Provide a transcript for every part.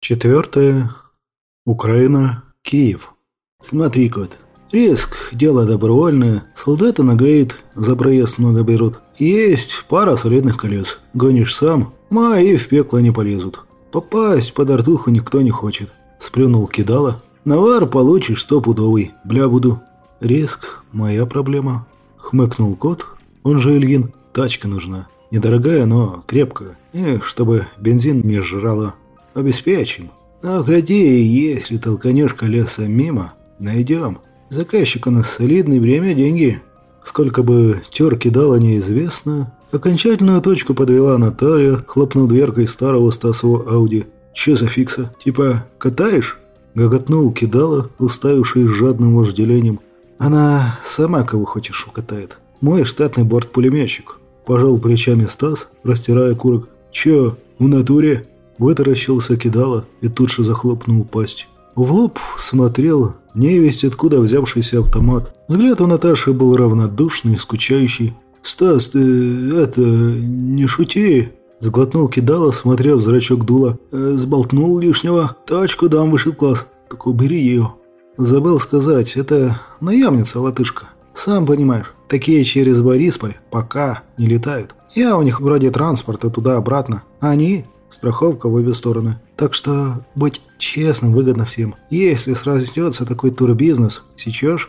Четвертое. Украина. Киев. Смотри, кот. Риск – дело добровольное. Солдаты нагреют, за проезд много берут. Есть пара солидных колес. Гонишь сам, мои в пекло не полезут. Попасть под артуху никто не хочет. Сплюнул кидала. Навар получишь стопудовый. Бля буду. Риск – моя проблема. Хмыкнул кот, он же Ильин. Тачка нужна. Недорогая, но крепкая. И чтобы бензин не жрала. Обеспечим. Но гляди, если толканешь колеса мимо, найдем. Заказчик у нас солидный, время – деньги. Сколько бы терки дало, неизвестно. Окончательную точку подвела Наталья, хлопнув дверкой старого Стасова Ауди. «Че за фикса? Типа, катаешь?» Гоготнул кидала, уставившись жадным вожделением. «Она сама кого хочешь укатает. Мой штатный бортпулеметчик». Пожал плечами Стас, растирая курок. «Че, в натуре?» Вытаращился кидала и тут же захлопнул пасть. В лоб смотрел невесть откуда взявшийся автомат. Взгляд у Наташи был равнодушный и скучающий. «Стас, ты это... не шути!» Сглотнул кидала, смотря в зрачок дула. «Э, «Сболтнул лишнего. Тачку дам вышел класс. Так убери ее». Забыл сказать, это наемница латышка. Сам понимаешь, такие через Борисполь пока не летают. Я у них вроде транспорта туда-обратно. Они страховка в обе стороны. Так что быть честным выгодно всем. Если сразнется такой турбизнес, сейчас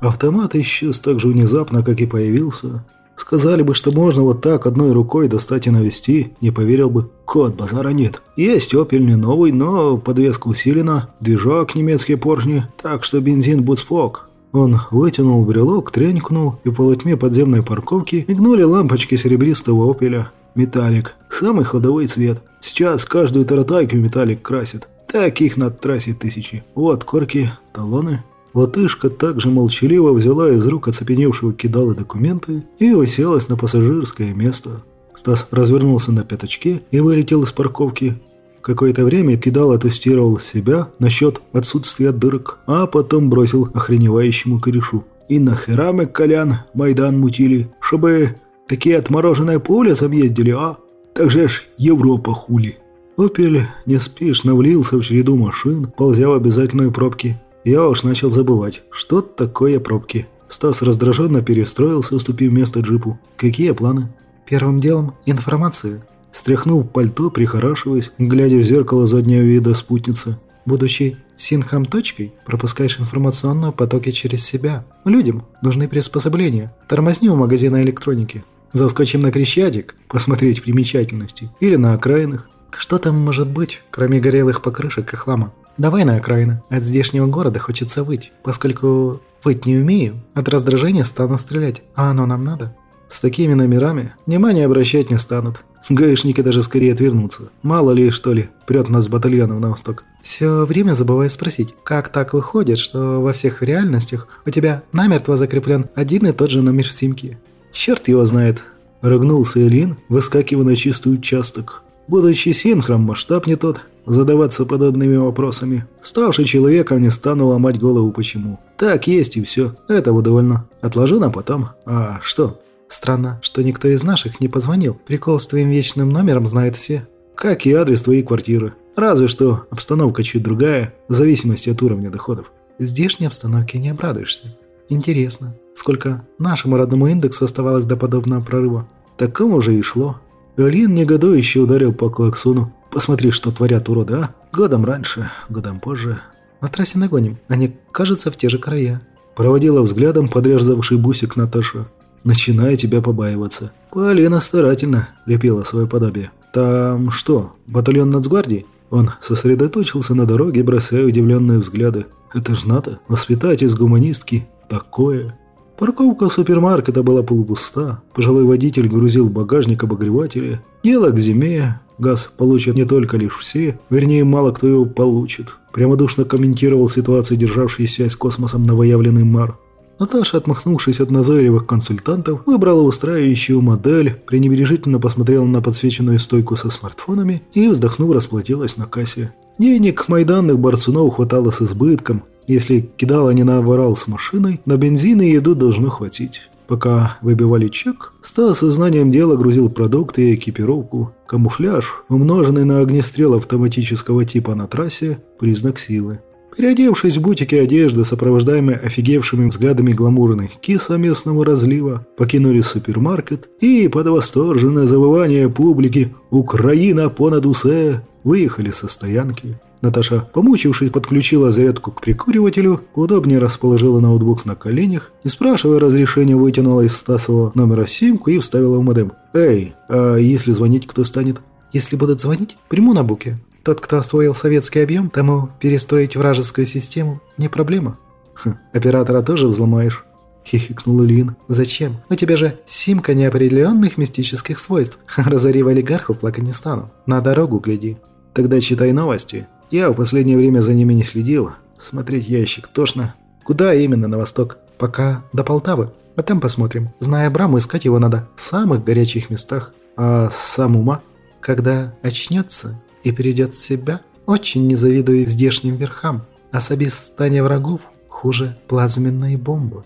автомат исчез так же внезапно, как и появился. Сказали бы, что можно вот так одной рукой достать и навести, не поверил бы. Кот, базара нет. Есть опель не новый, но подвеска усилена, движок немецкие поршни, так что бензин будет спок. Он вытянул брелок, тренькнул, и в полутьме подземной парковки мигнули лампочки серебристого опеля. Металлик. Самый ходовой цвет. Сейчас каждую таратайку металлик красит. Таких на трассе тысячи. Вот корки, талоны. Латышка также молчаливо взяла из рук оцепеневшего кидала документы и уселась на пассажирское место. Стас развернулся на пяточке и вылетел из парковки. Какое-то время кидал тестировал себя насчет отсутствия дырок, а потом бросил охреневающему корешу. И нахера мы, Колян, Майдан мутили, чтобы такие отмороженные по улицам а? Так же ж Европа хули. Опель неспешно влился в череду машин, ползя в обязательные пробки. Я уж начал забывать, что такое пробки. Стас раздраженно перестроился, уступив место джипу. Какие планы? Первым делом информация. Стряхнул пальто, прихорашиваясь, глядя в зеркало заднего вида спутницы. Будучи синхром-точкой, пропускаешь информационные потоки через себя. Людям нужны приспособления. Тормозни у магазина электроники. Заскочим на Крещатик, посмотреть примечательности. Или на окраинах. Что там может быть, кроме горелых покрышек и хлама? Давай на окраины. От здешнего города хочется выть. Поскольку выть не умею, от раздражения стану стрелять. А оно нам надо? С такими номерами внимание обращать не станут. Гаишники даже скорее отвернутся. Мало ли, что ли, прет нас батальоном на восток. Все время забываю спросить, как так выходит, что во всех реальностях у тебя намертво закреплен один и тот же номер симки? Черт его знает. Рыгнулся Элин, выскакивая на чистый участок. Будучи синхром, масштаб не тот. Задаваться подобными вопросами. Ставший человеком не стану ломать голову почему. Так есть и все. Этого довольно. Отложу на потом. А что? Странно, что никто из наших не позвонил. Прикол с твоим вечным номером знают все. Как и адрес твоей квартиры. Разве что обстановка чуть другая, в зависимости от уровня доходов. Здешней обстановке не обрадуешься. Интересно, сколько нашему родному индексу оставалось до подобного прорыва? Такому же и шло. Алин негодующе ударил по клаксону. Посмотри, что творят уроды, а? Годом раньше, годом позже. На трассе нагоним. Они, кажется, в те же края. Проводила взглядом подрезавший бусик Наташа. Начинаю тебя побаиваться. Полина старательно лепила свое подобие. Там что, батальон нацгвардии? Он сосредоточился на дороге, бросая удивленные взгляды. Это ж надо, воспитать из гуманистки такое. Парковка супермаркета была полупуста. Пожилой водитель грузил в багажник обогреватели. Дело к зиме. Газ получат не только лишь все, вернее, мало кто его получит. Прямодушно комментировал ситуацию, державший связь с космосом новоявленный Мар. Наташа, отмахнувшись от назойливых консультантов, выбрала устраивающую модель, пренебрежительно посмотрела на подсвеченную стойку со смартфонами и, вздохнув, расплатилась на кассе. Денег майданных борцунов хватало с избытком. Если кидала не наворал с машиной, на бензин и еду должно хватить. Пока выбивали чек, Стас сознанием дела грузил продукты и экипировку. Камуфляж, умноженный на огнестрел автоматического типа на трассе, признак силы. Переодевшись в бутики одежды, сопровождаемые офигевшими взглядами гламурных киса местного разлива, покинули супермаркет и под восторженное завывание публики «Украина понад усе!» выехали со стоянки. Наташа, помучившись, подключила зарядку к прикуривателю, удобнее расположила ноутбук на коленях и, спрашивая разрешения, вытянула из Стасова номера симку и вставила в модем. «Эй, а если звонить кто станет?» «Если будут звонить, приму на буке. Тот, кто освоил советский объем, тому перестроить вражескую систему не проблема». «Хм, оператора тоже взломаешь?» — хихикнул Ильин. «Зачем? У тебя же симка неопределенных мистических свойств. Разорив олигархов плакать не стану. На дорогу гляди». «Тогда читай новости. Я в последнее время за ними не следил. Смотреть ящик тошно. Куда именно на восток? Пока до Полтавы. А там посмотрим. Зная Браму, искать его надо в самых горячих местах. А сам ума? Когда очнется и перейдет в себя, очень не завидую здешним верхам. Особистание врагов хуже плазменной бомбы.